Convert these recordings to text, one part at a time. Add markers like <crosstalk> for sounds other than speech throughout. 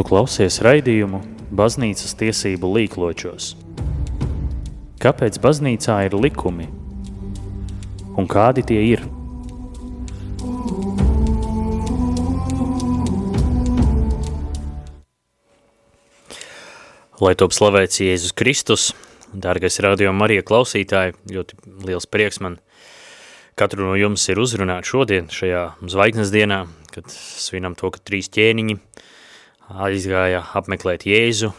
Tu klausies raidījumu Baznīcas tiesību līkločos. Kāpēc baznīcā ir likumi? Un kādi tie ir? Lai top slavēts Jēzus Kristus, dārgais radio Marija klausītāji, ļoti liels prieks man katru no jums ir uzrunāt šodien, šajā zvaigznes dienā, kad svinam to, ka trīs ķēniņi aizgāja apmeklēt Jēzu,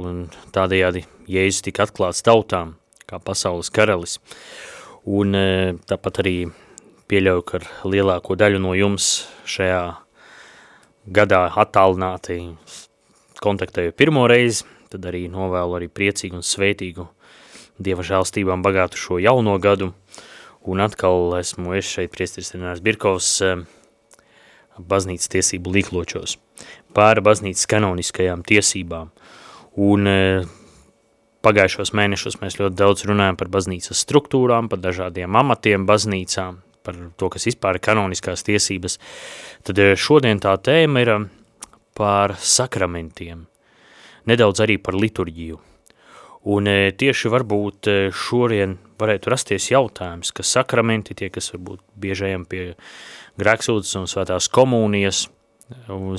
un tādējādi Jēzus tika atklāts tautām, kā pasaules karalis. Un e, tāpat arī pieļauju, ka lielāko daļu no jums šajā gadā attālināti kontaktēju pirmo reizi, tad arī novēlu arī priecīgu un svētīgu Dieva žēlstībām bagātu šo jauno gadu, un atkal esmu es šeit priesteris Renārs Birkovs baznīcas tiesību līkločos par baznīcas kanoniskajām tiesībām. Un pagājušos mēnešos mēs ļoti daudz runājam par baznīcas struktūrām, par dažādiem amatiem baznīcām, par to, kas vispār ir kanoniskās tiesības. Tad šodien tā tēma ir par sakramentiem, nedaudz arī par liturģiju. Un tieši varbūt šorien varētu rasties jautājums, ka sakramenti, tie, kas varbūt biežajam pie grēksūdzes un svētās komunijas,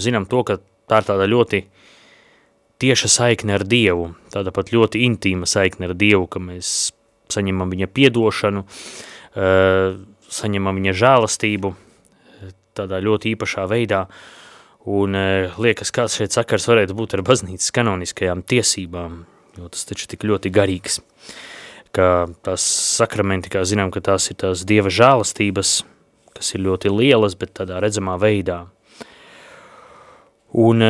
zinām to, ka tā ir tāda ļoti tieša saikne ar Dievu, tāda pat ļoti intīma saikne ar Dievu, ka mēs saņemam viņa piedošanu, saņemam viņa žēlastību tādā ļoti īpašā veidā, un liekas, kāds šeit sakars varētu būt ar baznīcas kanoniskajām tiesībām, jo tas taču tik ļoti garīgs ka tās sakramenti, kā zinām, ka tās ir tās Dieva žālastības, kas ir ļoti lielas, bet tādā redzamā veidā. Un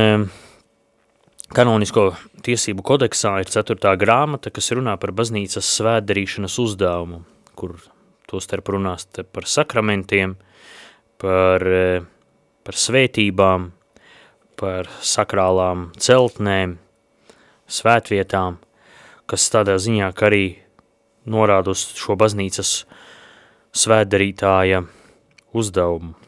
kanonisko tiesību kodeksā ir ceturtā grāmata, kas runā par baznīcas svētdarīšanas uzdevumu, kur to starp runās par sakramentiem, par, e, par svētībām, par sakrālām celtnēm, svētvietām, kas tādā ziņā, ka arī norāda uz šo baznīcas svētdarītāja uzdevumu.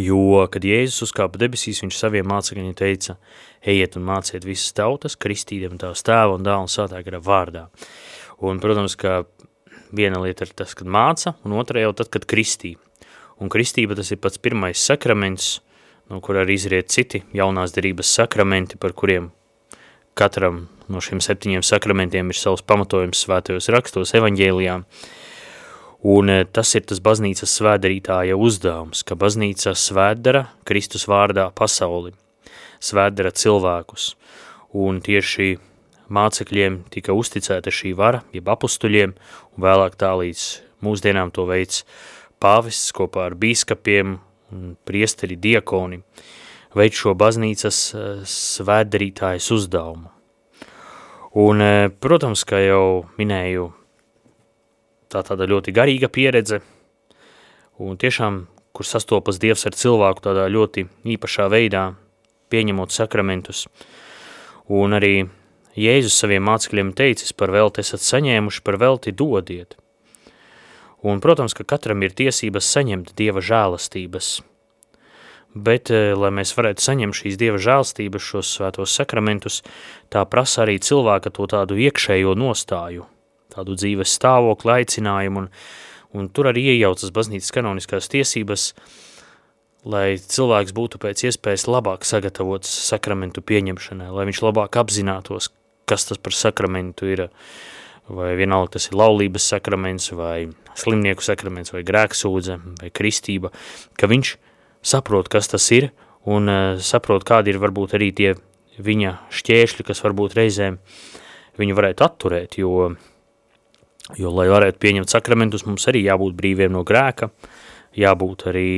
Jo, kad Jēzus uzkāpa debesīs, viņš saviem mācekļiem teica, ejiet un māciet visas tautas, kristīdiem tās tēva un dāla un svētā gara vārdā. Un, protams, ka viena lieta ir tas, kad māca, un otra jau tad, kad kristī. Un kristība tas ir pats pirmais sakraments, no kur arī izriet citi jaunās derības sakramenti, par kuriem katram no šiem septiņiem sakramentiem ir savs pamatojums svētajos rakstos, evaņģēlijām. Un e, tas ir tas baznīcas svētdarītāja uzdevums, ka baznīca svētdara Kristus vārdā pasauli, svētdara cilvēkus. Un tieši mācekļiem tika uzticēta šī vara, jeb apustuļiem, un vēlāk tā līdz mūsdienām to veids pāvests kopā ar bīskapiem un priesteri diakoni, veids šo baznīcas e, svētdarītājas uzdevumu. Un, e, protams, kā jau minēju, tā tāda ļoti garīga pieredze, un tiešām, kur sastopas Dievs ar cilvēku tādā ļoti īpašā veidā, pieņemot sakramentus. Un arī Jēzus saviem mācekļiem teicis, par velti esat saņēmuši, par velti dodiet. Un, protams, ka katram ir tiesības saņemt Dieva žēlastības, bet, eh, lai mēs varētu saņemt šīs Dieva žēlstības, šos svētos sakramentus, tā prasa arī cilvēka to tādu iekšējo nostāju, tādu dzīves stāvokli, aicinājumu, un, un tur arī iejaucas baznīcas kanoniskās tiesības, lai cilvēks būtu pēc iespējas labāk sagatavots sakramentu pieņemšanai, lai viņš labāk apzinātos, kas tas par sakramentu ir, vai vienalga tas ir laulības sakraments, vai slimnieku sakraments, vai grēksūdze, vai kristība, ka viņš – saprot, kas tas ir, un uh, saprot, kādi ir varbūt arī tie viņa šķēršļi, kas varbūt reizēm viņu varētu atturēt, jo, jo, lai varētu pieņemt sakramentus, mums arī jābūt brīviem no grēka, jābūt arī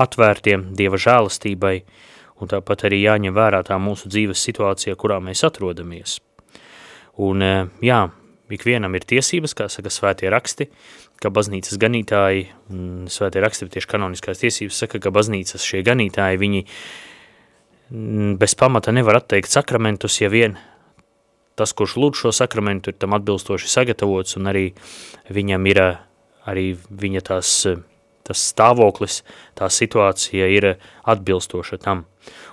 atvērtiem Dieva žēlastībai, un tāpat arī jāņem vērā tā mūsu dzīves situācija, kurā mēs atrodamies. Un jā, ikvienam ir tiesības, kā saka svētie raksti, ka baznīcas ganītāji, un svētie raksti tieši kanoniskās tiesības saka, ka baznīcas šie ganītāji, viņi bez pamata nevar atteikt sakramentus, ja vien tas, kurš lūdz šo sakramentu, ir tam atbilstoši sagatavots, un arī viņam ir arī viņa tās, tas stāvoklis, tā situācija ir atbilstoša tam.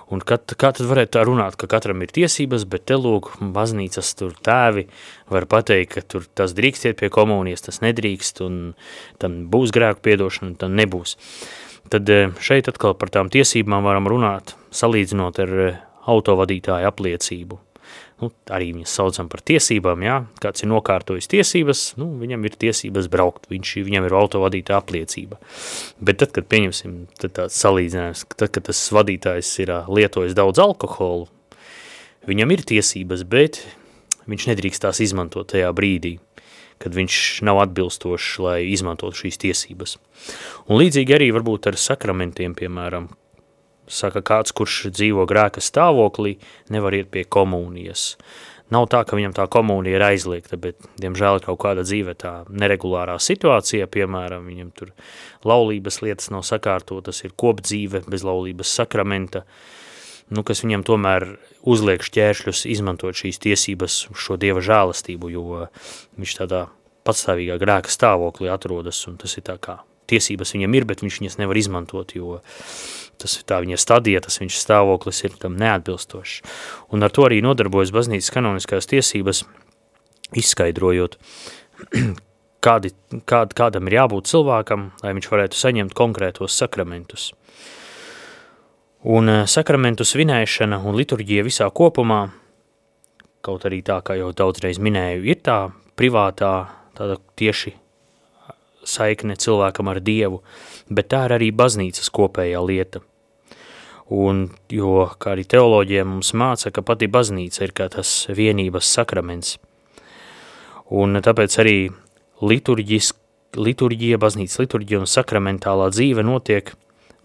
Un kad, kā tad varētu tā runāt, ka katram ir tiesības, bet te lūk, baznīcas tur tēvi var pateikt, ka tur tas drīkst iet pie komunijas, tas nedrīkst, un tam būs grēku piedošana, un tam nebūs. Tad eh, šeit atkal par tām tiesībām varam runāt, salīdzinot ar eh, autovadītāju apliecību nu, arī viņas saucam par tiesībām, jā, kāds ir nokārtojis tiesības, nu, viņam ir tiesības braukt, viņš, viņam ir autovadītāja apliecība. Bet tad, kad pieņemsim, tad tāds salīdzinājums, tad, kad tas vadītājs ir lietojis daudz alkoholu, viņam ir tiesības, bet viņš nedrīkst tās izmantot tajā brīdī, kad viņš nav atbilstošs, lai izmantotu šīs tiesības. Un līdzīgi arī varbūt ar sakramentiem, piemēram, Saka, kāds, kurš dzīvo grēka stāvoklī, nevar iet pie komunijas. Nav tā, ka viņam tā komunija ir aizliegta, bet, diemžēl, kaut kāda dzīve tā neregulārā situācija, piemēram, viņam tur laulības lietas nav sakārtotas, ir kopdzīve bez laulības sakramenta, nu, kas viņam tomēr uzliek šķēršļus izmantot šīs tiesības šo Dieva žēlastību, jo viņš tādā patstāvīgā grēka stāvoklī atrodas, un tas ir tā kā tiesības viņam ir, bet viņš viņas nevar izmantot, jo tas ir tā viņa stadija, tas viņš stāvoklis ir tam neatbilstošs. Un ar to arī nodarbojas baznīcas kanoniskās tiesības, izskaidrojot, <clears throat> kādi, kād, kādam ir jābūt cilvēkam, lai viņš varētu saņemt konkrētos sakramentus. Un eh, sakramentu svinēšana un liturģija visā kopumā, kaut arī tā, kā jau daudzreiz minēju, ir tā privātā, tāda tieši saikne cilvēkam ar Dievu, bet tā ir arī baznīcas kopējā lieta. Un, jo, kā arī teoloģija mums māca, ka pati baznīca ir kā tas vienības sakraments. Un tāpēc arī liturģija, baznīcas liturģija un sakramentālā dzīve notiek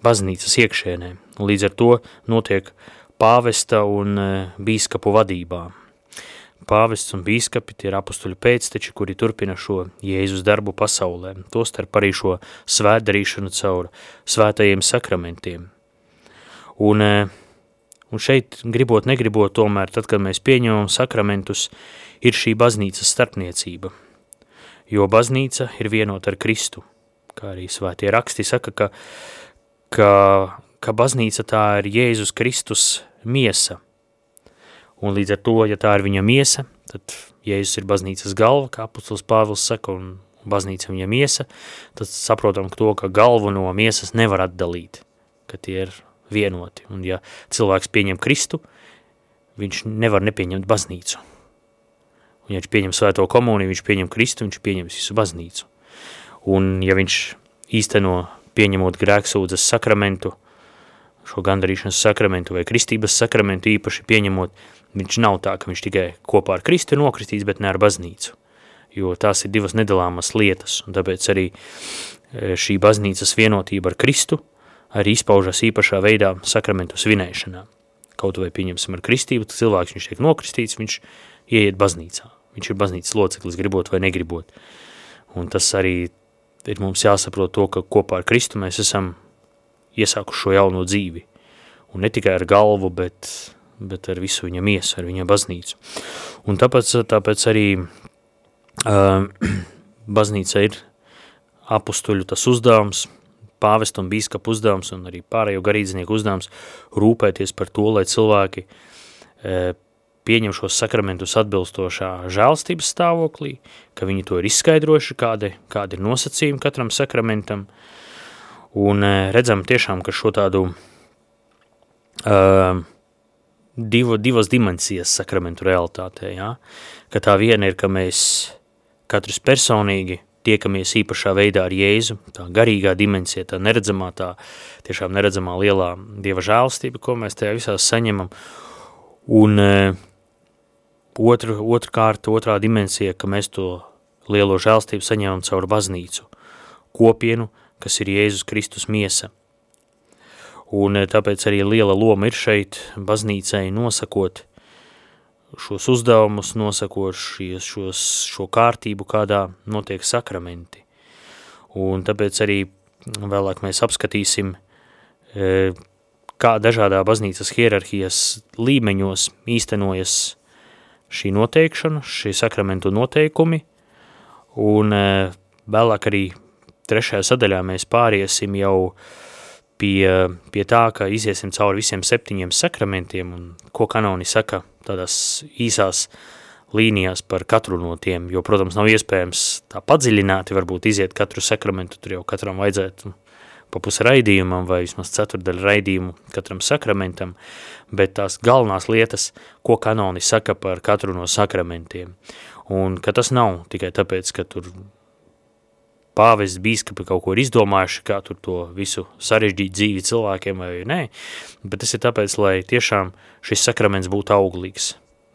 baznīcas iekšēnē. Līdz ar to notiek pāvesta un e, bīskapu vadībā. Pāvests un bīskapi tie ir apustuļu pēcteči, kuri turpina šo Jēzus darbu pasaulē, tostarp arī šo svētdarīšanu caur svētajiem sakramentiem. Un, e, un šeit, gribot, negribot, tomēr, tad, kad mēs pieņemam sakramentus, ir šī baznīcas starpniecība. Jo baznīca ir vienota ar Kristu, kā arī svētie raksti saka, ka, ka, ka baznīca tā ir Jēzus Kristus miesa. Un līdz ar to, ja tā ir viņa miesa, tad Jēzus ir baznīcas galva, kā apustulis Pāvils saka, un baznīca viņa miesa, tad saprotam to, ka galvu no miesas nevar atdalīt, ka tie ir vienoti. Un ja cilvēks pieņem Kristu, viņš nevar nepieņemt baznīcu. Un ja viņš pieņem svēto komuniju, viņš pieņem Kristu, viņš pieņem visu baznīcu. Un ja viņš īsteno pieņemot grēksūdzes sakramentu, šo gandarīšanas sakramentu vai kristības sakramentu īpaši pieņemot, viņš nav tā, ka viņš tikai kopā ar Kristu ir nokristīts, bet ne ar baznīcu. Jo tās ir divas nedalāmas lietas, un tāpēc arī e, šī baznīcas vienotība ar Kristu arī izpaužas īpašā veidā sakramentu svinēšanā. Kaut vai pieņemsim ar kristību, cilvēks viņš tiek nokristīts, viņš ieiet baznīcā. Viņš ir baznīcas loceklis, gribot vai negribot. Un tas arī ir mums jāsaprot to, ka kopā ar Kristu mēs esam iesākuši šo jauno dzīvi. Un ne tikai ar galvu, bet, bet ar visu viņa miesu, ar viņa baznīcu. Un tāpēc, tāpēc arī uh, <clears throat> baznīca ir apustuļu tas uzdevums, pāvesta un bīskapa uzdevums un arī pārējo garīdznieku uzdevums rūpēties par to, lai cilvēki e, pieņem šos sakramentus atbilstošā žēlstības stāvoklī, ka viņi to ir izskaidrojuši, kādi, kādi ir nosacījumi katram sakramentam, un e, redzam tiešām, ka šo tādu uh, divu, divas dimensijas sakramentu realitātē, ja? ka tā viena ir, ka mēs katrs personīgi tiekamies īpašā veidā ar Jēzu, tā garīgā dimensija, tā neredzamā, tā tiešām neredzamā lielā Dieva žēlstība, ko mēs tajā visā saņemam. Un e, otra kārta, otrā dimensija, ka mēs to lielo žēlstību saņemam caur baznīcu, kopienu, kas ir Jēzus Kristus miesa. Un e, tāpēc arī liela loma ir šeit baznīcai nosakot šos uzdevumus, nosakot šies, šos, šo kārtību, kādā notiek sakramenti. Un tāpēc arī vēlāk mēs apskatīsim, e, kā dažādā baznīcas hierarhijas līmeņos īstenojas šī noteikšana, šī sakramentu noteikumi, un e, vēlāk arī trešajā sadaļā mēs pāriesim jau pie, pie tā, ka iziesim cauri visiem septiņiem sakramentiem, un ko kanoni saka tādās īsās līnijās par katru no tiem, jo, protams, nav iespējams tā padziļināti varbūt iziet katru sakramentu, tur jau katram vajadzētu pa pusi raidījumam vai vismaz ceturdaļu raidījumu katram sakramentam, bet tās galvenās lietas, ko kanoni saka par katru no sakramentiem. Un ka tas nav tikai tāpēc, ka tur pāvests bīskapi kaut ko ir izdomājuši, kā tur to visu sarežģīt dzīvi cilvēkiem vai nē, bet tas ir tāpēc, lai tiešām šis sakraments būtu auglīgs,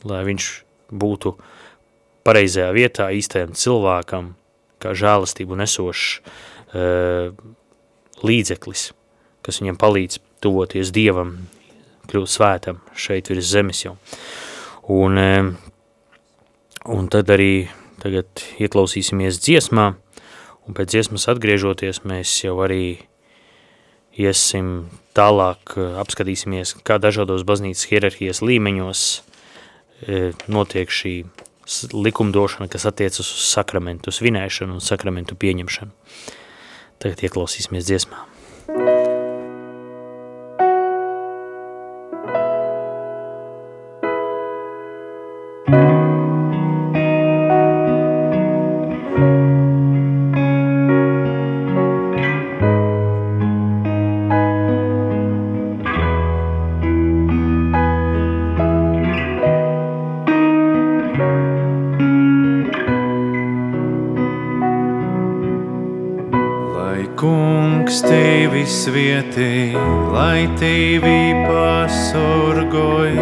lai viņš būtu pareizajā vietā īstajam cilvēkam, kā žēlastību nesošs uh, līdzeklis, kas viņam palīdz tuvoties Dievam, kļūt svētam šeit virs zemes jau. Un, uh, un tad arī tagad ieklausīsimies dziesmā, Un pēc dziesmas atgriežoties, mēs jau arī iesim tālāk, eh, apskatīsimies, kā dažādos baznīcas hierarhijas līmeņos eh, notiek šī likumdošana, kas attiecas uz sakramentu svinēšanu un sakramentu pieņemšanu. Tagad ieklausīsimies dziesmā. Svietī, lai tevi pasorgoj,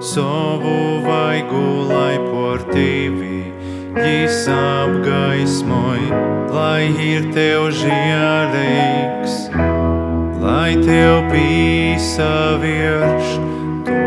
savu vaigu, lai por tevi jis apgaismoj, lai ir tev žēlīgs, lai tev pīsa virš, to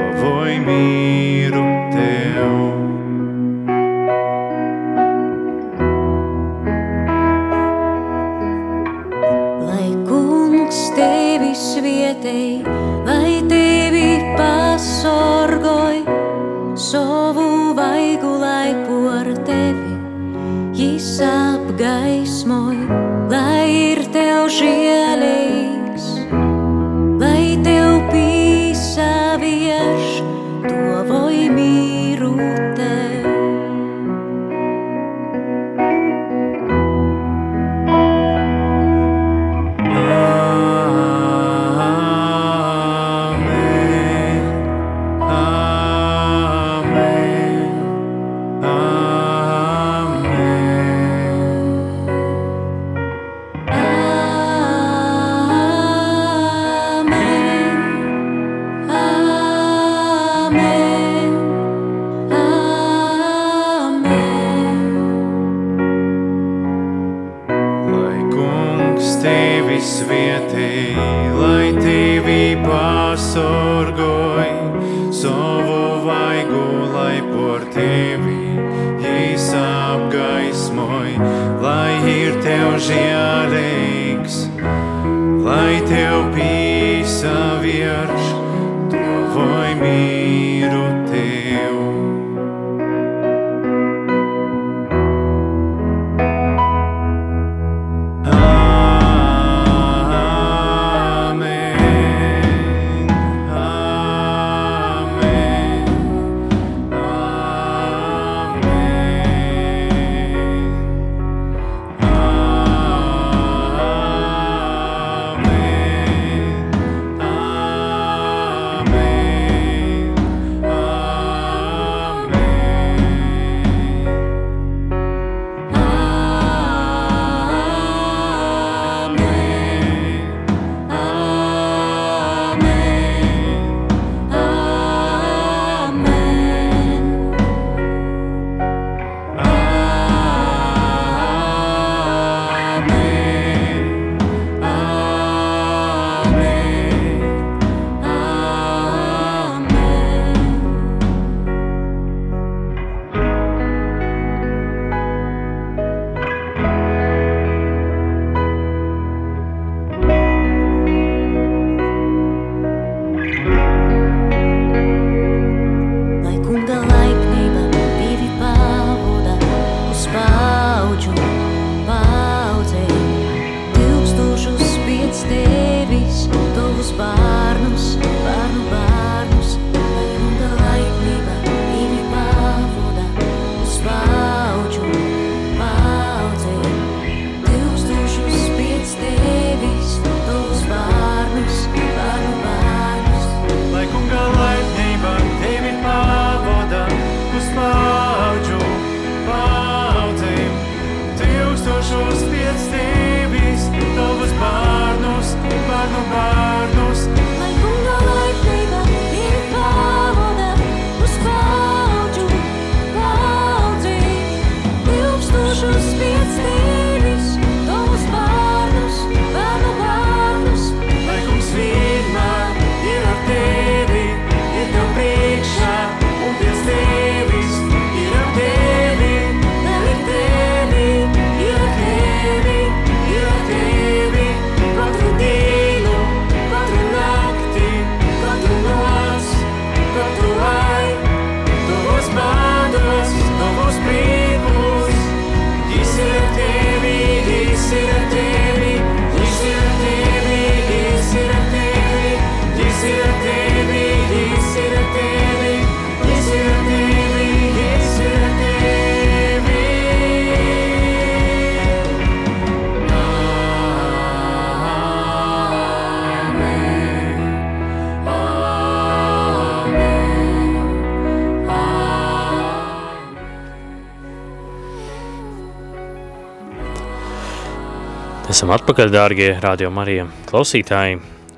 Esam atpakaļ, dārgie Radio Marija klausītāji,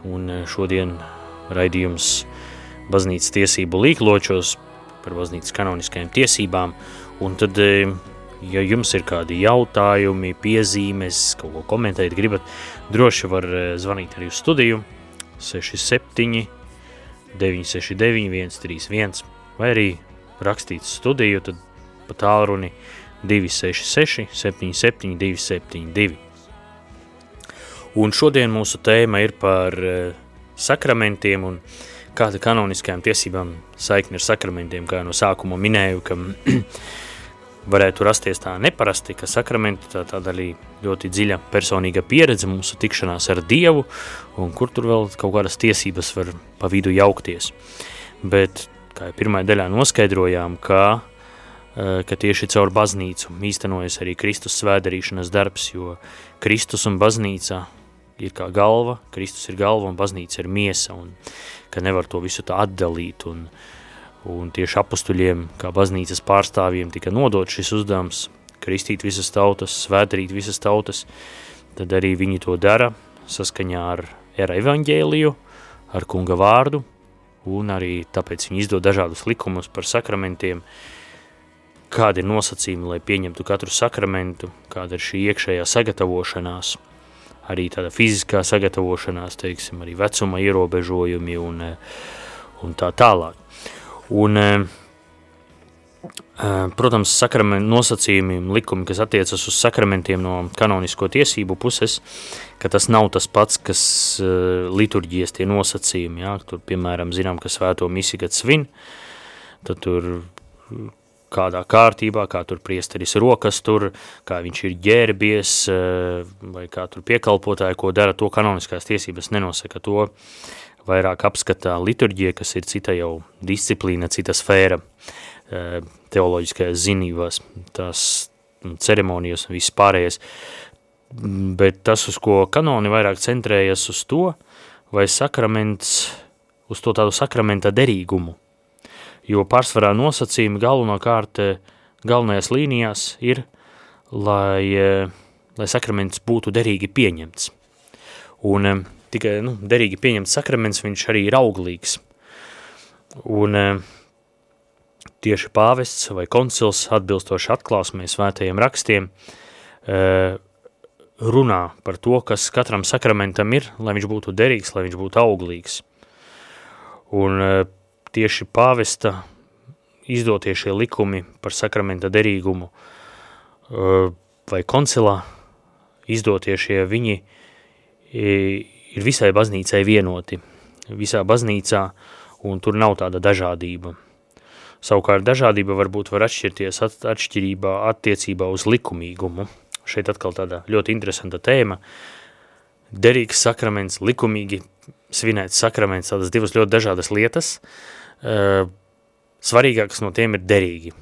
un eh, šodien raidījums baznīcas tiesību līkločos par baznīcas kanoniskajām tiesībām, un tad, eh, ja jums ir kādi jautājumi, piezīmes, kaut ko komentēt gribat, droši var eh, zvanīt arī uz studiju 67 969 131 vai arī rakstīt studiju, tad pa tālruni 266 77 272. Un šodien mūsu tēma ir par uh, sakramentiem un kāda kanoniskajām tiesībām saikni ar sakramentiem, kā no sākuma minēju, ka <clears throat> varētu rasties tā neparasti, ka sakramenti tā tāda arī ļoti dziļa personīga pieredze mūsu tikšanās ar Dievu, un kur tur vēl kaut kādas tiesības var pa vidu jaukties. Bet, kā jau pirmajā daļā noskaidrojām, ka, uh, ka tieši caur baznīcu īstenojas arī Kristus svēdarīšanas darbs, jo Kristus un baznīca ir kā galva, Kristus ir galva un baznīca ir miesa, un ka nevar to visu tā atdalīt, un, un tieši apustuļiem, kā baznīcas pārstāvjiem, tika nodot šis uzdevums, kristīt visas tautas, svētdarīt visas tautas, tad arī viņi to dara saskaņā ar, ar evaņģēliju, ar kunga vārdu, un arī tāpēc viņi izdod dažādus likumus par sakramentiem, kādi ir nosacījumi, lai pieņemtu katru sakramentu, kāda ir šī iekšējā sagatavošanās – arī tāda fiziskā sagatavošanās, teiksim, arī vecuma ierobežojumi un, eh, un tā tālāk. Un, eh, eh, protams, sakramentu nosacījumi un likumi, kas attiecas uz sakramentiem no kanonisko tiesību puses, ka tas nav tas pats, kas liturģijas tie nosacījumi, jā, tur, piemēram, zinām, ka svēto misi, kad svin, tad tur kādā kārtībā, kā tur priesteris rokas tur, kā viņš ir ģērbies, eh, vai kā tur piekalpotāji, ko dara, to kanoniskās tiesības nenosaka. To vairāk apskatā liturģija, kas ir cita jau disciplīna, cita sfēra eh, teoloģiskajās zinībās, tās nu, ceremonijas un viss pārējais. Bet tas, uz ko kanoni vairāk centrējas uz to, vai sakraments, uz to tādu sakramenta derīgumu, jo pārsvarā nosacījumi galvenokārt eh, galvenajās līnijās ir, lai, eh, lai sakraments būtu derīgi pieņemts. Un eh, tikai nu, derīgi pieņemts sakraments, viņš arī ir auglīgs. Un tieši pāvests vai koncils atbilstoši atklāsmē svētajiem rakstiem runā par to, kas katram sakramentam ir, lai viņš būtu derīgs, lai viņš būtu auglīgs. Un tieši pāvesta izdotie šie likumi par sakramenta derīgumu vai koncilā izdotie šie viņi ir visai baznīcai vienoti, visā baznīcā, un tur nav tāda dažādība. Savukārt dažādība varbūt var atšķirties at, atšķirībā attiecībā uz likumīgumu. Šeit atkal tāda ļoti interesanta tēma. Derīgs sakraments, likumīgi svinēts sakraments, tādas divas ļoti dažādas lietas – svarīgākas no tiem ir derīgi.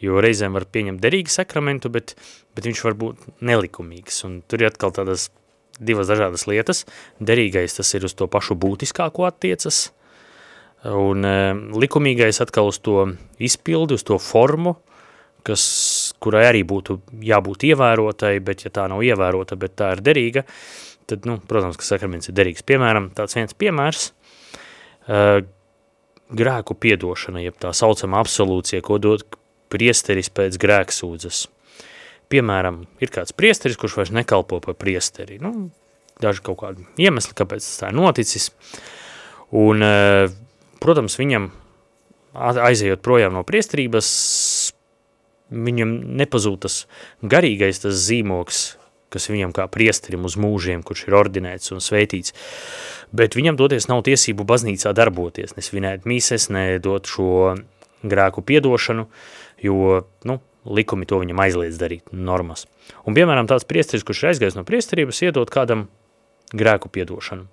Jo reizēm var pieņemt derīgu sakramentu, bet, bet viņš var būt nelikumīgs. Un tur ir atkal tādas divas dažādas lietas. Derīgais tas ir uz to pašu būtiskāko attiecas, un uh, likumīgais atkal uz to izpildi, uz to formu, kas, kurai arī būtu jābūt ievērotai, bet ja tā nav ievērota, bet tā ir derīga, tad, nu, protams, ka sakraments ir derīgs. Piemēram, tāds viens piemērs, uh, grēku piedošana, jeb tā saucama absolūcija, ko dod priesteris pēc grēksūdzes. Piemēram, ir kāds priesteris, kurš vairs nekalpo par priesteri. Nu, daži kaut kādi iemesli, kāpēc tas tā ir noticis. Un, e, protams, viņam aizejot projām no priesterības, viņam nepazūd tas garīgais tas zīmoks, kas viņam kā priesterim uz mūžiem, kurš ir ordinēts un sveitīts. Bet viņam doties nav tiesību baznīcā darboties, nesvinēt mīses, nedot šo grēku piedošanu, jo, nu, likumi to viņam aizliedz darīt, normas. Un, piemēram, tāds priesteris, kurš ir aizgājis no priesterības, iedot kādam grēku piedošanu.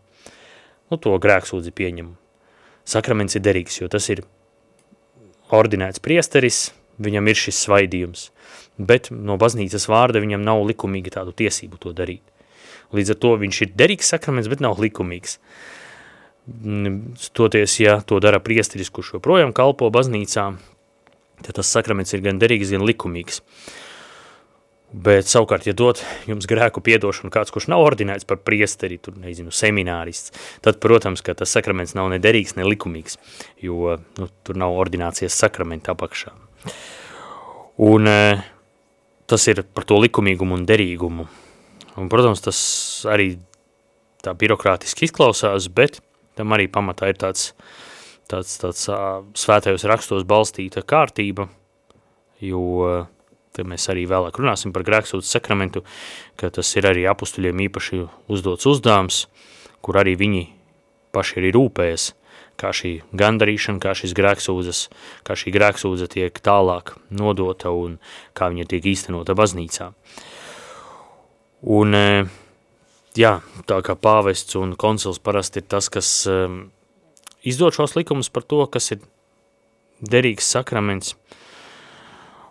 Nu, to grēksūdzi pieņem. Sakraments ir derīgs, jo tas ir ordinēts priesteris, viņam ir šis svaidījums bet no baznīcas vārda viņam nav likumīgi tādu tiesību to darīt. Līdz ar to viņš ir derīgs sakraments, bet nav likumīgs. Stoties, ja to dara priesteris, kurš joprojām kalpo baznīcā, tad tas sakraments ir gan derīgs, gan likumīgs. Bet savukārt, ja dot jums grēku piedošanu kāds, kurš nav ordinēts par priesteri, tur, nezinu, seminārists, tad, protams, ka tas sakraments nav ne derīgs, ne likumīgs, jo nu, tur nav ordinācijas sakramenta apakšā. Un e, tas ir par to likumīgumu un derīgumu. Un, protams, tas arī tā birokrātiski izklausās, bet tam arī pamatā ir tāds, tāds, tāds svētajos rakstos balstīta kārtība, jo Te mēs arī vēlāk runāsim par grēksūdas sakramentu, ka tas ir arī apustuļiem īpaši uzdots uzdāms, kur arī viņi paši arī rūpējas, kā šī gandarīšana, kā šis grēksūdzes, kā šī grēksūdze tiek tālāk nodota un kā viņa tiek īstenota baznīcā. Un, e, jā, tā kā pāvests un koncils parasti ir tas, kas um, izdod šos likumus par to, kas ir derīgs sakraments,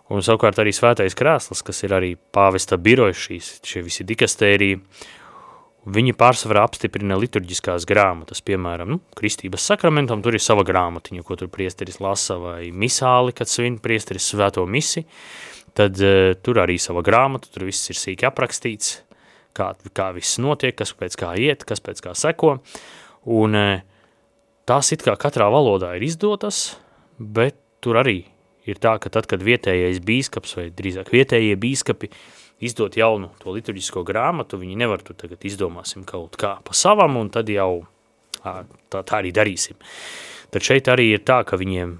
Un savukārt arī svētais krēsls, kas ir arī pāvesta birojas šīs, šie visi dikastēriji, viņi pārsvarā apstiprina liturģiskās grāmatas, piemēram, nu, kristības sakramentam, tur ir sava grāmatiņa, ko tur priesteris lasa, vai misāli, kad svin priesteris svēto misi, tad uh, tur arī sava grāmata, tur viss ir sīki aprakstīts, kā, kā viss notiek, kas pēc kā iet, kas pēc kā seko, un uh, tās it kā katrā valodā ir izdotas, bet tur arī ir tā, ka tad, kad vietējais bīskaps vai drīzāk vietējie bīskapi izdot jaunu to liturģisko grāmatu, viņi nevar tu tagad izdomāsim kaut kā pa savam un tad jau tā, tā arī darīsim. Tad šeit arī ir tā, ka viņiem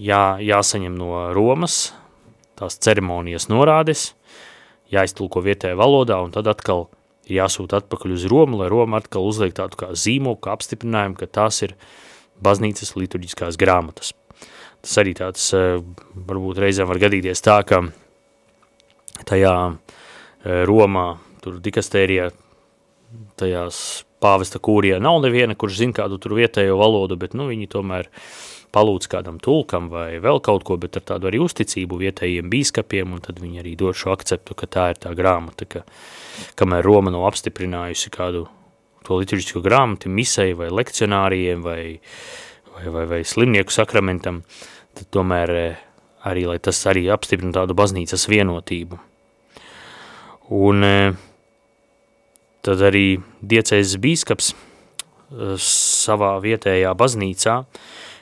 jā, jāsaņem no Romas tās ceremonijas norādes, jāiztulko vietējā valodā un tad atkal ir jāsūt atpakaļ uz Romu, lai Roma atkal uzliek tādu kā zīmogu, kā apstiprinājumu, ka tās ir baznīcas liturģiskās grāmatas. Tas arī tāds, eh, varbūt reizēm var gadīties tā, ka tajā eh, Romā, tur dikastērijā, tajās pāvesta kūrijā nav neviena, kurš zina kādu tur vietējo valodu, bet nu, viņi tomēr palūdz kādam tulkam vai vēl kaut ko, bet ar tādu arī uzticību vietējiem bīskapiem, un tad viņi arī dod šo akceptu, ka tā ir tā grāmata, ka kamēr Roma nav apstiprinājusi kādu to liturģisko grāmatu misei vai lekcionāriem vai uh, vai, vai, vai slimnieku sakramentam, tad tomēr eh, arī, lai tas arī apstiprina tādu baznīcas vienotību. Un eh, tad arī diecēzes bīskaps eh, savā vietējā baznīcā,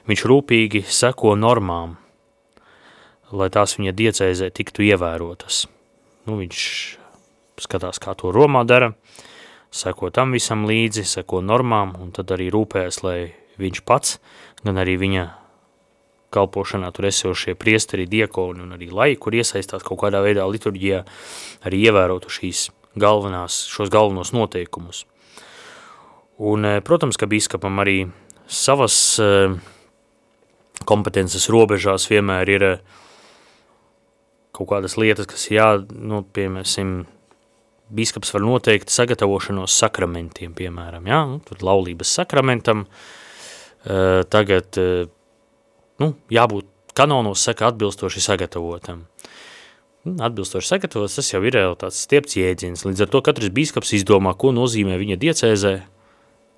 viņš rūpīgi seko normām, lai tās viņa diecēzē tiktu ievērotas. Nu, viņš skatās, kā to Romā dara, seko tam visam līdzi, seko normām, un tad arī rūpējas, lai viņš pats, gan arī viņa kalpošanā tur esošie priesteri, diekoni un arī lai, kur iesaistās kaut kādā veidā liturģijā, arī ievērotu šīs galvenās, šos galvenos noteikumus. Un, eh, protams, ka bīskapam arī savas eh, kompetences robežās vienmēr ir eh, kaut kādas lietas, kas jā, nu, piemēram, bīskaps var noteikt sagatavošanos sakramentiem, piemēram, jā, nu, tur laulības sakramentam, uh, tagad eh, nu, jābūt kanonos saka atbilstoši sagatavotam. Nu, atbilstoši sagatavots, tas jau ir jau tāds stiepts jēdziens. Līdz ar to katrs bīskaps izdomā, ko nozīmē viņa diecēzē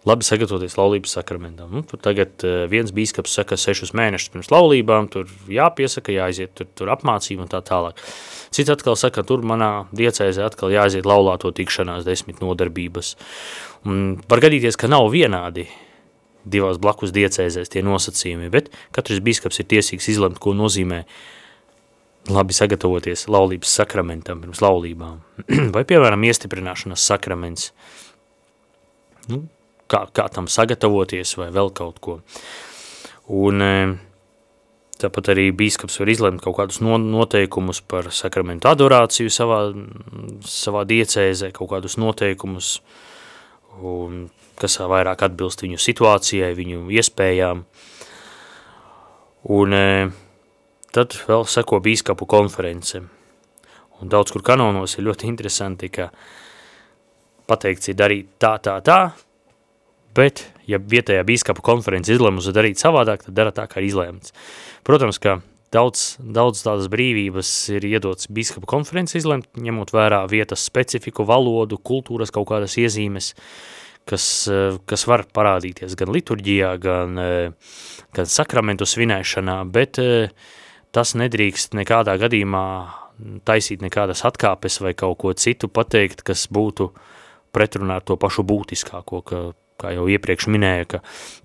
labi sagatavoties laulības sakramentam. Nu, tur tagad uh, viens bīskaps saka sešus mēnešus pirms laulībām, tur jāpiesaka, jāaiziet tur, tur apmācība un tā tālāk. Cits atkal saka, tur manā diecēzē atkal jāaiziet laulāto tikšanās desmit nodarbības. Un var gadīties, ka nav vienādi divās blakus diecēzēs tie nosacījumi, bet katrs biskaps ir tiesīgs izlemt, ko nozīmē labi sagatavoties laulības sakramentam pirms laulībām. <clears throat> Vai, piemēram, iestiprināšanas sakraments, nu, kā, kā tam sagatavoties vai vēl kaut ko. Un e, tāpat arī bīskaps var izlemt kaut kādus noteikumus par sakramentu adorāciju savā, savā diecēzē, kaut kādus noteikumus, un kas vairāk atbilst viņu situācijai, viņu iespējām. Un e, tad vēl seko bīskapu konference. Un daudz kur kanonos ir ļoti interesanti, ka pateikts ir darīt tā, tā, tā, bet ja vietējā bīskapu konference izlemusi darīt savādāk, tad dara tā, kā izlēmts. Protams, ka daudz, daudz tādas brīvības ir iedots bīskapu konference izlemt, ņemot vērā vietas specifiku, valodu, kultūras kaut kādas iezīmes, kas, eh, kas var parādīties gan liturģijā, gan, eh, gan sakramentu svinēšanā, bet eh, tas nedrīkst nekādā gadījumā taisīt nekādas atkāpes vai kaut ko citu pateikt, kas būtu pretrunā ar to pašu būtiskāko, ka, kā jau iepriekš minēja, ka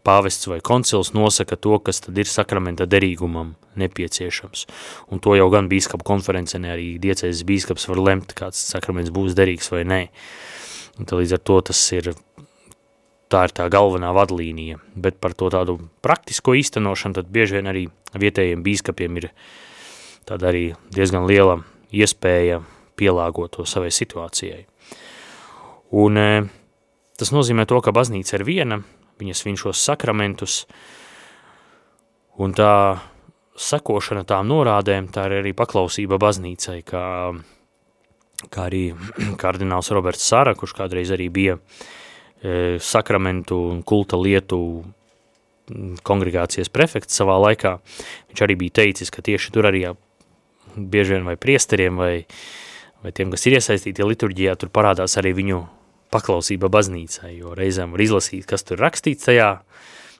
pāvests vai koncils nosaka to, kas tad ir sakramenta derīgumam nepieciešams. Un to jau gan bīskapa konferencē, ne arī diecēs bīskaps var lemt, kāds sakraments būs derīgs vai nē. Un līdz ar to tas ir tā ir tā galvenā vadlīnija, bet par to tādu praktisko īstenošanu tad bieži vien arī vietējiem bīskapiem ir tāda arī diezgan liela iespēja pielāgot to savai situācijai. Un e, tas nozīmē to, ka baznīca ir viena, viņas svin šos sakramentus, un tā sekošana tām norādēm, tā ir arī paklausība baznīcai, kā, kā arī <clears throat> kardināls Roberts Sara, kurš kādreiz arī bija E, sakramentu un kulta lietu kongregācijas prefekts savā laikā, viņš arī bija teicis, ka tieši tur arī bieži vien vai priesteriem vai, vai tiem, kas ir iesaistīti liturģijā, tur parādās arī viņu paklausība baznīcai, jo reizēm var izlasīt, kas tur rakstīts tajā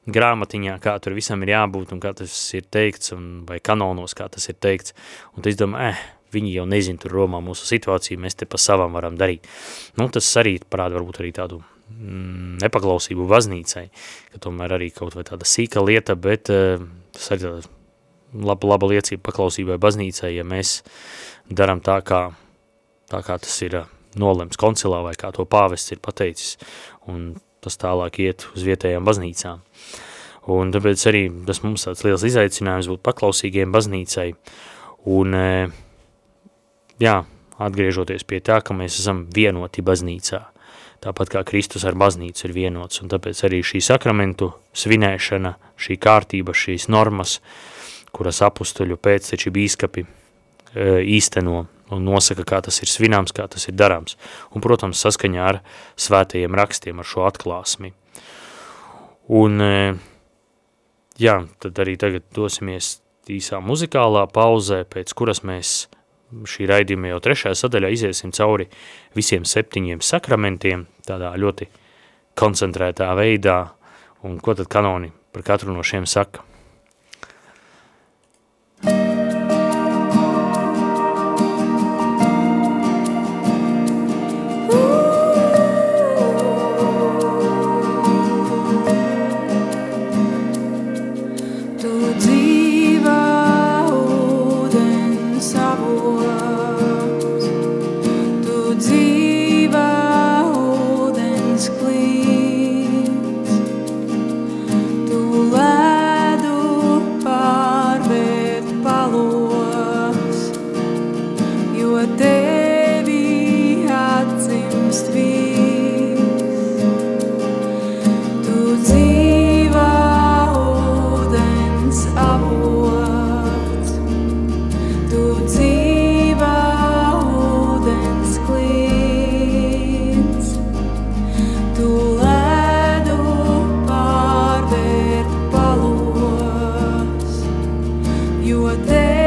grāmatiņā, kā tur visam ir jābūt un kā tas ir teikts, un, vai kanonos, kā tas ir teikts, un tu izdomā, eh, viņi jau nezin tur Romā mūsu situāciju, mēs te pa savam varam darīt. Nu, tas arī parāda varbūt arī tādu mm, nepaklausību baznīcai, ka tomēr arī kaut vai tāda sīka lieta, bet uh, tas arī tāda laba, laba liecība paklausībai baznīcai, ja mēs daram tā, kā, tā kā tas ir uh, nolemts koncilā vai kā to pāvests ir pateicis, un tas tālāk iet uz vietējām baznīcām. Un tāpēc arī tas mums tāds liels izaicinājums būt paklausīgiem baznīcai, un uh, jā, atgriežoties pie tā, ka mēs esam vienoti baznīcā, tāpat kā Kristus ar baznīcu ir vienots, un tāpēc arī šī sakramentu svinēšana, šī kārtība, šīs normas, kuras apustuļu pēcteči bīskapi e, īsteno un nosaka, kā tas ir svināms, kā tas ir darāms, un, protams, saskaņā ar svētajiem rakstiem, ar šo atklāsmi. Un, e, jā, tad arī tagad dosimies īsā muzikālā pauzē, pēc kuras mēs šī raidījuma jau trešajā sadaļā iziesim cauri visiem septiņiem sakramentiem, tādā ļoti koncentrētā veidā, un ko tad kanoni par katru no šiem saka. you were there.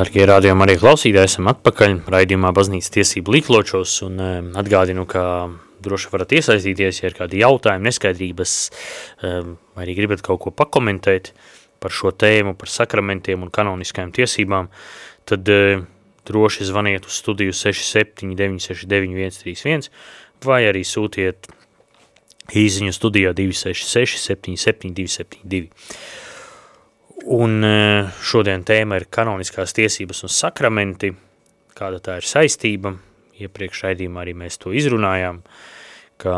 Darbie rādījumi, arī klausītāji, esam atpakaļ raidījumā Baznīcas tiesību līkločos un um, atgādinu, ka droši varat iesaistīties, ja ir kādi jautājumi, neskaidrības, um, vai arī gribat kaut ko pakomentēt par šo tēmu, par sakramentiem un kanoniskajām tiesībām, tad uh, droši zvaniet uz studiju 67 969 131 vai arī sūtiet īziņu studijā 266 77 272. Un e, šodien tēma ir kanoniskās tiesības un sakramenti, kāda tā ir saistība. Iepriekš raidījumā arī mēs to izrunājām, ka,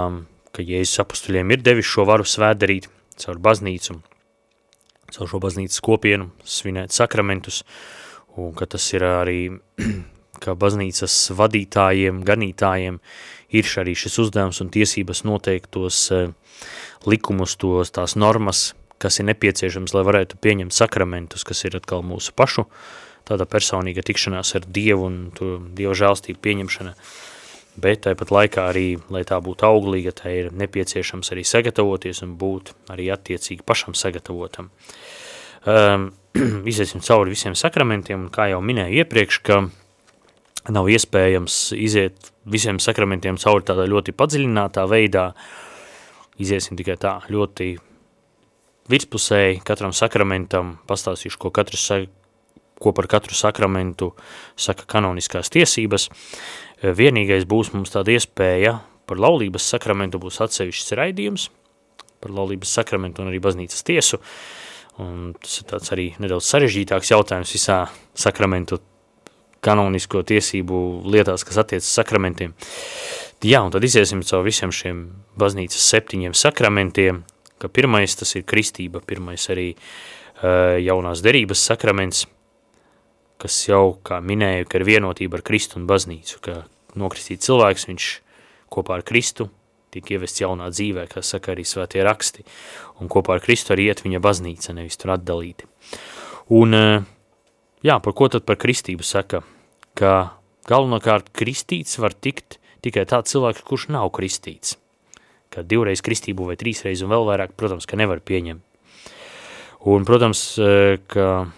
ka Jēzus apustuļiem ir devis šo varu svētdarīt caur baznīcu, caur šo baznīcas kopienu, svinēt sakramentus, un ka tas ir arī, <clears throat> ka baznīcas vadītājiem, ganītājiem ir arī šis uzdevums un tiesības noteiktos e, likumus, tos, tās normas, kas ir nepieciešams, lai varētu pieņemt sakramentus, kas ir atkal mūsu pašu. Tāda personīga tikšanās ar Dievu un to Dieva žēlstību pieņemšana, bet tāpat laikā arī, lai tā būtu auglīga, tā ir nepieciešams arī sagatavoties un būt arī attiecīgi pašam sagatavotam. Um, <clears throat> iziesim cauri visiem sakramentiem, un kā jau minēju iepriekš, ka nav iespējams iziet visiem sakramentiem cauri tādā ļoti padziļinātā veidā, iziesim tikai tā ļoti virspusēji katram sakramentam pastāstīšu, ko, katrs, ko par katru sakramentu saka kanoniskās tiesības. Vienīgais būs mums tāda iespēja, par laulības sakramentu būs atsevišķs raidījums, par laulības sakramentu un arī baznīcas tiesu, un tas ir tāds arī nedaudz sarežģītāks jautājums visā sakramentu kanonisko tiesību lietās, kas attiecas sakramentiem. Jā, un tad iziesim caur visiem šiem baznīcas septiņiem sakramentiem, ka pirmais tas ir kristība, pirmais arī uh, jaunās derības sakraments, kas jau, kā minēju, ka ir vienotība ar Kristu un baznīcu, ka nokristīt cilvēks, viņš kopā ar Kristu tiek ievests jaunā dzīvē, kā saka arī svētie raksti, un kopā ar Kristu arī iet viņa baznīca, nevis tur atdalīti. Un, uh, jā, par ko tad par kristību saka? Ka galvenokārt kristīts var tikt tikai tāds cilvēks, kurš nav kristīts ka divreiz kristību vai trīsreiz un vēl vairāk, protams, ka nevar pieņemt. Un, protams, e, ka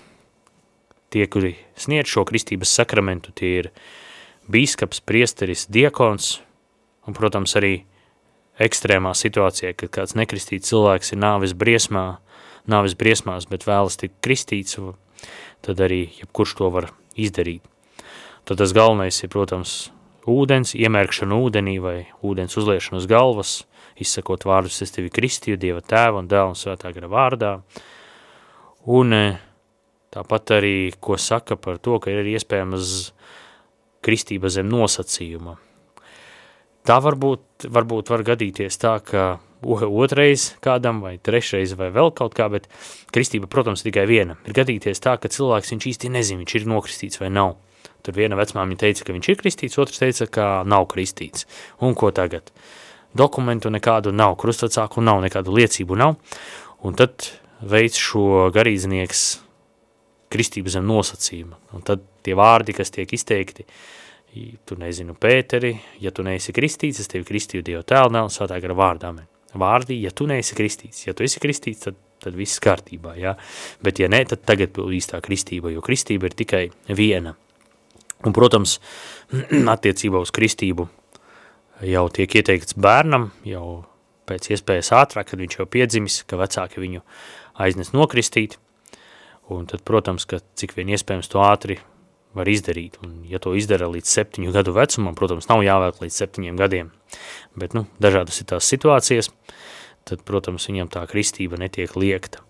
tie, kuri sniedz šo kristības sakramentu, tie ir bīskaps, priesteris, diakons, un, protams, arī ekstrēmā situācijā, kad kāds nekristīts cilvēks ir nāvis briesmā, nāvis briesmās, bet vēlas tikt kristīts, tad arī jebkurš to var izdarīt. Tad tas galvenais ir, protams, ūdens, iemērkšana ūdenī vai ūdens uzliešana uz galvas, izsakot vārdus, es tevi kristīju Dieva tēva un dēla un svētā gara vārdā. Un e, tāpat arī, ko saka par to, ka ir iespējams kristība zem nosacījuma. Tā varbūt, varbūt var gadīties tā, ka otrais kādam vai trešreiz vai vēl kaut kā, bet kristība, protams, tikai viena. Ir gadīties tā, ka cilvēks viņš īsti nezin, viņš ir nokristīts vai nav. Tur viena vecmāmiņa teica, ka viņš ir kristīts, otrs teica, ka nav kristīts. Un ko tagad? Uh, dokumentu nekādu nav, krustvecāku nav, nekādu liecību nav, un tad veids šo garīdznieks kristību zem nosacījuma, un tad tie vārdi, kas tiek izteikti, tu nezinu Pēteri, ja tu neesi kristīts, es tevi kristīju Dievu tēlu, nav svētā gara vārdā, vārdi, ja tu neesi kristīts, ja tu esi kristīts, tad, tad viss kārtībā, ja? bet ja ne, tad tagad būs īstā kristība, jo kristība ir tikai viena. Un, protams, <clears throat> attiecībā uz kristību jau tiek ieteikts bērnam, jau pēc iespējas ātrāk, kad viņš jau piedzimis, ka vecāki viņu aiznes nokristīt, un tad, protams, ka cik vien iespējams to ātri var izdarīt, un ja to izdara līdz septiņu gadu vecumam, protams, nav jāvēl līdz septiņiem gadiem, bet, nu, dažādas ir tās situācijas, tad, protams, viņam tā kristība netiek liekta.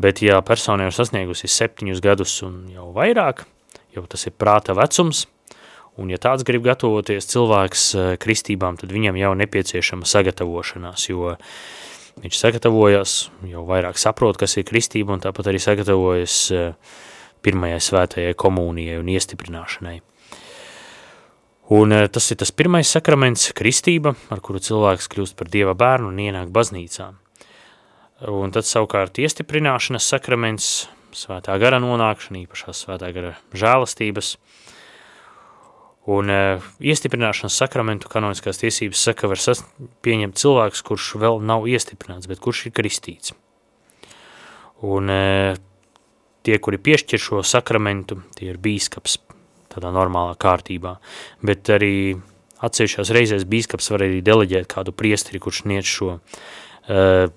Bet, ja persona jau sasniegusi septiņus gadus un jau vairāk, jau tas ir prāta vecums, Un ja tāds grib gatavoties cilvēks eh, kristībām, tad viņam jau nepieciešama sagatavošanās, jo viņš sagatavojas, jau vairāk saprot, kas ir kristība, un tāpat arī sagatavojas uh, pirmajai svētajai komunijai un iestiprināšanai. Un eh, tas ir tas pirmais sakraments, kristība, ar kuru cilvēks kļūst par Dieva bērnu un ienāk baznīcā. Un tad savukārt iestiprināšanas sakraments, svētā gara nonākšana, īpašās svētā gara žēlastības. Un uh, iestiprināšanas sakramentu kanoniskās tiesības saka, var pieņemt cilvēks, kurš vēl nav iestiprināts, bet kurš ir kristīts. Un uh, tie, kuri piešķir šo sakramentu, tie ir bīskaps, tādā normālā kārtībā, bet arī atsevišķās reizēs bīskaps var arī deleģēt kādu priesteri, kurš sniedz šo uh,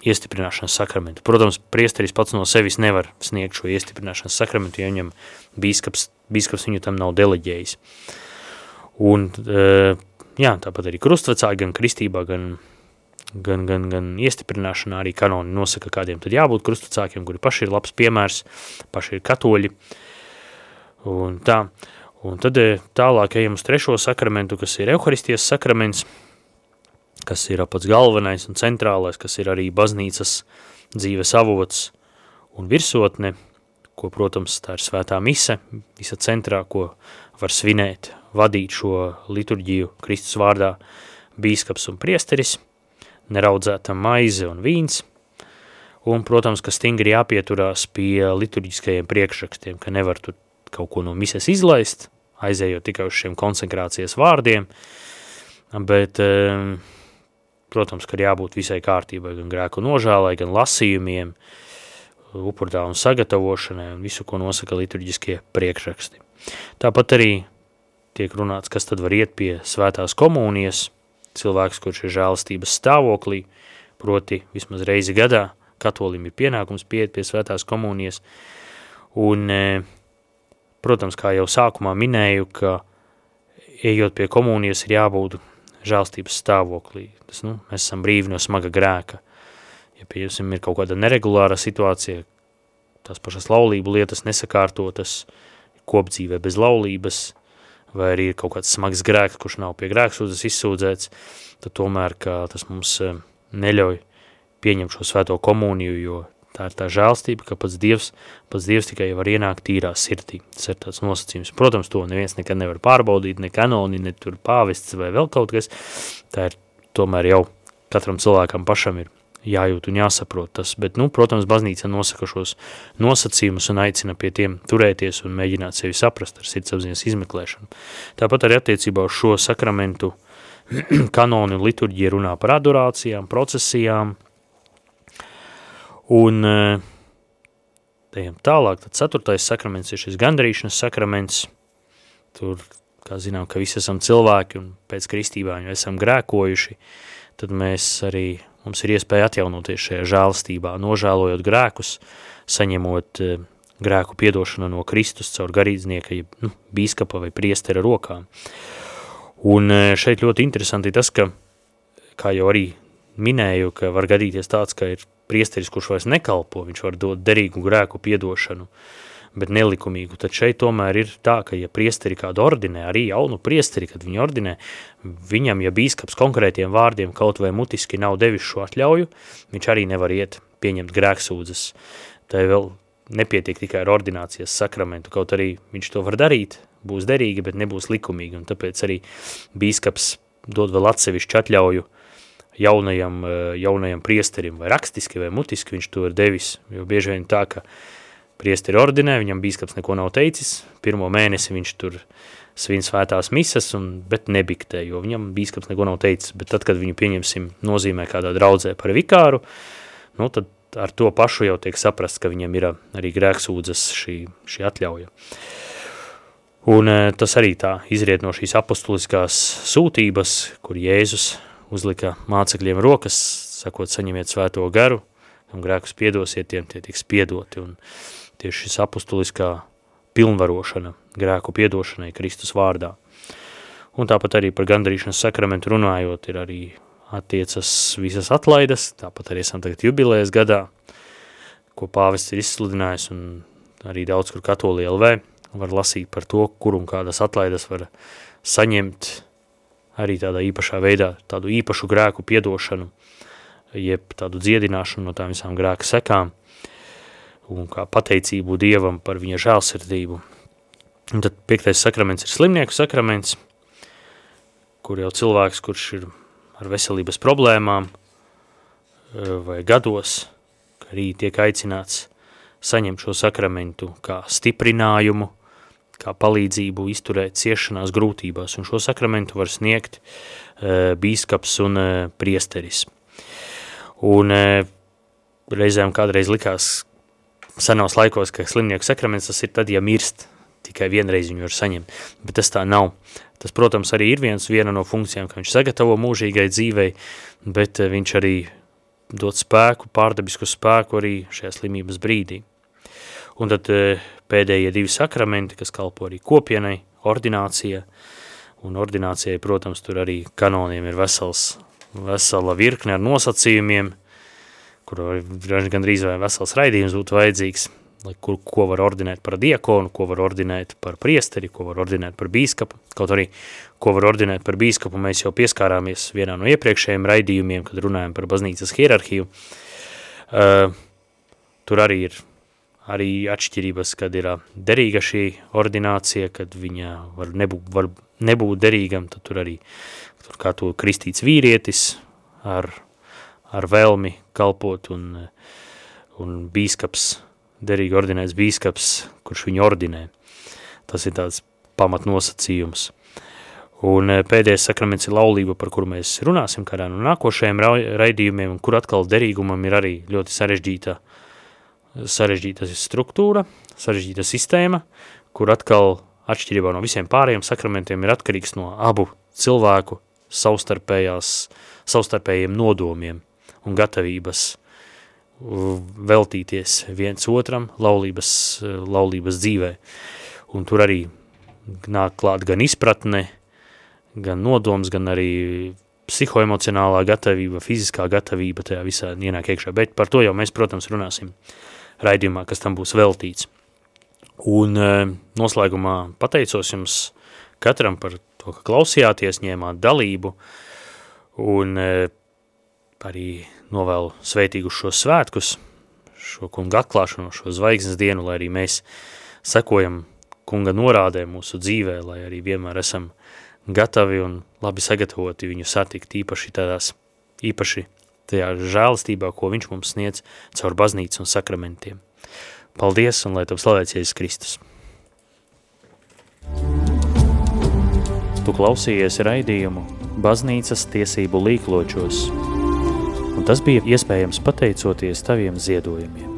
iestiprināšanas sakramentu. Protams, priesteris pats no sevis nevar sniegt šo iestiprināšanas sakramentu, ja viņam bīskaps, bīskaps viņu tam nav deleģējis. Un, uh, jā, tāpat arī krustvecāki gan kristībā, gan, gan, gan, gan iestiprināšanā arī kanoni nosaka, kādiem tad jābūt krustvecākiem, kuri paši ir labs piemērs, paši ir katoļi, Un tā. Un tad eh, tālāk ejam uz trešo sakramentu, kas ir Euharistijas sakraments, kas ir pats galvenais un centrālais, kas ir arī baznīcas dzīves avots un virsotne, ko, protams, tā ir svētā mise, visa centrā, ko var svinēt, vadīt šo liturģiju Kristus vārdā. Bīskaps un priesteris, neraudzēta maize un vīns, un, protams, ka stingri jāpieturās pie liturģiskajiem priekšrakstiem, ka nevar tur kaut ko no mises izlaist, aizējot tikai uz šiem konsekrācijas vārdiem, bet, protams, ka ir jābūt visai kārtībai, gan grēku nožālai, gan lasījumiem, upurdāvuma sagatavošanai un visu, ko nosaka liturģiskie priekšraksti. Tāpat arī tiek runāts, kas tad var iet pie svētās komunijas, cilvēks, kurš ir žēlastības stāvoklī, proti vismaz reizi gadā, katolim ir pienākums pieiet pie svētās komunijas, un Protams, kā jau sākumā minēju, ka ejot pie komunijas ir jābūt žēlstības stāvoklī. Tas, nu, mēs esam brīvi no smaga grēka. Ja, pieņemsim, ir kaut kāda neregulāra situācija, tās pašas laulību lietas nesakārtotas, kopdzīvē bez laulības, vai arī ir kaut kāds smags grēks, kurš nav pie grēksūdzes izsūdzēts, tad tomēr, tas mums eh, neļauj pieņemt šo svēto komuniju, jo Tā ir tā žēlstība, ka pats Dievs, pats Dievs tikai var ienākt tīrā sirdī. Tas ir tāds nosacījums. Protams, to neviens nekad nevar pārbaudīt, ne kanoni, ne tur pāvests vai vēl kaut kas. Tā ir tomēr jau katram cilvēkam pašam ir jājūt un jāsaprot tas, bet, nu, protams, baznīca nosaka šos nosacījumus un aicina pie tiem turēties un mēģināt sevi saprast ar sirdsapziņas izmeklēšanu. Tāpat arī attiecībā uz šo sakramentu <clears throat> kanoni un liturģija runā par adorācijām, procesijām, Un eh, ejam tālāk, tad ceturtais sakraments ir šis gandarīšanas sakraments. Tur, kā zinām, ka visi esam cilvēki un pēc kristībā jau esam grēkojuši, tad mēs arī, mums ir iespēja atjaunoties šajā žēlstībā, nožēlojot grēkus, saņemot eh, grēku piedošanu no Kristus caur garīdznieka, nu, bīskapa vai priestera rokām. Un eh, šeit ļoti interesanti tas, ka, kā jau arī minēju, ka var gadīties tāds, ka ir priesteris, kurš vairs nekalpo, viņš var dot derīgu grēku piedošanu, bet nelikumīgu. Tad šeit tomēr ir tā, ka ja priesteri kādu ordinē, arī jaunu priesteri, kad viņi ordinē, viņam, ja bīskaps konkrētiem vārdiem kaut vai mutiski nav devis šo atļauju, viņš arī nevar iet pieņemt grēksūdzes. Tā vēl nepietiek tikai ar ordinācijas sakramentu, kaut arī viņš to var darīt, būs derīgi, bet nebūs likumīgi, un tāpēc arī bīskaps dod vēl atsevišķu atļauju uh, jaunajam, eh, jaunajam priesterim, vai rakstiski, vai mutiski viņš to ir devis, jo bieži vien tā, ka priesteri ordinē, viņam bīskaps neko nav teicis, pirmo mēnesi viņš tur svin svētās misas, un, bet nebiktē, jo viņam bīskaps neko nav teicis, bet tad, kad viņu pieņemsim nozīmē kādā draudzē par vikāru, nu, tad ar to pašu jau tiek saprast, ka viņam ir arī grēksūdzes šī, šī atļauja. Un eh, tas arī tā izriet no šīs apostuliskās sūtības, kur Jēzus uzlika mācekļiem rokas, sakot, saņemiet svēto garu, un grēkus piedosiet, tiem tie tiks piedoti. Un tieši šis apustuliskā pilnvarošana grēku piedošanai Kristus vārdā. Un tāpat arī par gandarīšanas sakramentu runājot, ir arī attiecas visas atlaides, tāpat arī esam tagad jubilējas gadā, ko pāvests ir izsludinājis, un arī daudz kur katoli LV var lasīt par to, kur un kādas atlaides var saņemt arī tādā īpašā veidā, tādu īpašu grēku piedošanu, jeb tādu dziedināšanu no tām visām grēka sekām. Un kā pateicību Dievam par viņa žēlsirdību. Un tad piektais sakraments ir slimnieku sakraments, kur jau cilvēks, kurš ir ar veselības problēmām eh, vai gados, arī tiek aicināts saņemt šo sakramentu kā stiprinājumu, kā palīdzību izturēt ciešanās grūtībās, un šo sakramentu var sniegt uh, bīskaps un uh, priesteris. Un uh, reizēm kādreiz likās senos laikos, ka slimnieku sakraments tas ir tad, ja mirst, tikai vienreiz viņu var saņemt, bet tas tā nav. Tas, protams, arī ir viens, viena no funkcijām, ka viņš sagatavo mūžīgai dzīvei, bet viņš arī dot spēku, pārdabisku spēku arī šajā slimības brīdī. Un tad pēdējie divi sakramenti, kas kalpo arī kopienai, ordinācija, un ordinācijai, protams, tur arī kanoniem ir vesels, vesela virkne ar nosacījumiem, kur gandrīz vai vesels raidījums būtu vajadzīgs, kur, ko var ordinēt par diekonu, ko var ordinēt par priesteri, ko var ordinēt par bīskapu, kaut arī, ko var ordinēt par bīskapu, mēs jau pieskārāmies vienā no iepriekšējiem raidījumiem, kad runājam par baznīcas hierarhiju. Uh, tur arī ir arī atšķirības, kad ir derīga šī ordinācija, kad viņa var nebūt, var nebūt derīgam, tad tur arī tur kā to kristīts vīrietis ar, ar vēlmi kalpot un, un bīskaps, derīgi ordinēts bīskaps, kurš viņu ordinē. Tas ir tāds pamatnosacījums. Un pēdējais sakraments ir laulība, par kuru mēs runāsim kādā no nākošajiem raidījumiem, kur atkal derīgumam ir arī ļoti sarežģīta sarežģīta struktūra, sarežģīta sistēma, kur atkal atšķirībā no visiem pārējiem sakramentiem ir atkarīgs no abu cilvēku savstarpējiem nodomiem un gatavības veltīties viens otram laulības, laulības dzīvē. Un tur arī nāk klāt gan izpratne, gan nodoms, gan arī psihoemocionālā gatavība, fiziskā gatavība tajā visā ienāk iekšā, bet par to jau mēs, protams, runāsim raidījumā, kas tam būs veltīts. Un e, noslēgumā pateicos jums katram par to, ka klausījāties, ņēmāt dalību un e, arī novēlu sveitīgus šos svētkus, šo kunga atklāšanu, šo zvaigznes dienu, lai arī mēs sekojam kunga norādē mūsu dzīvē, lai arī vienmēr esam gatavi un labi sagatavoti viņu satikt īpaši tādās, īpaši tajā žēlastībā, ko viņš mums sniedz caur baznīcu un sakramentiem. Paldies un lai tev slavēts Jēzus Kristus. Tu klausījies raidījumu baznīcas tiesību līkločos, un tas bija iespējams pateicoties taviem ziedojumiem.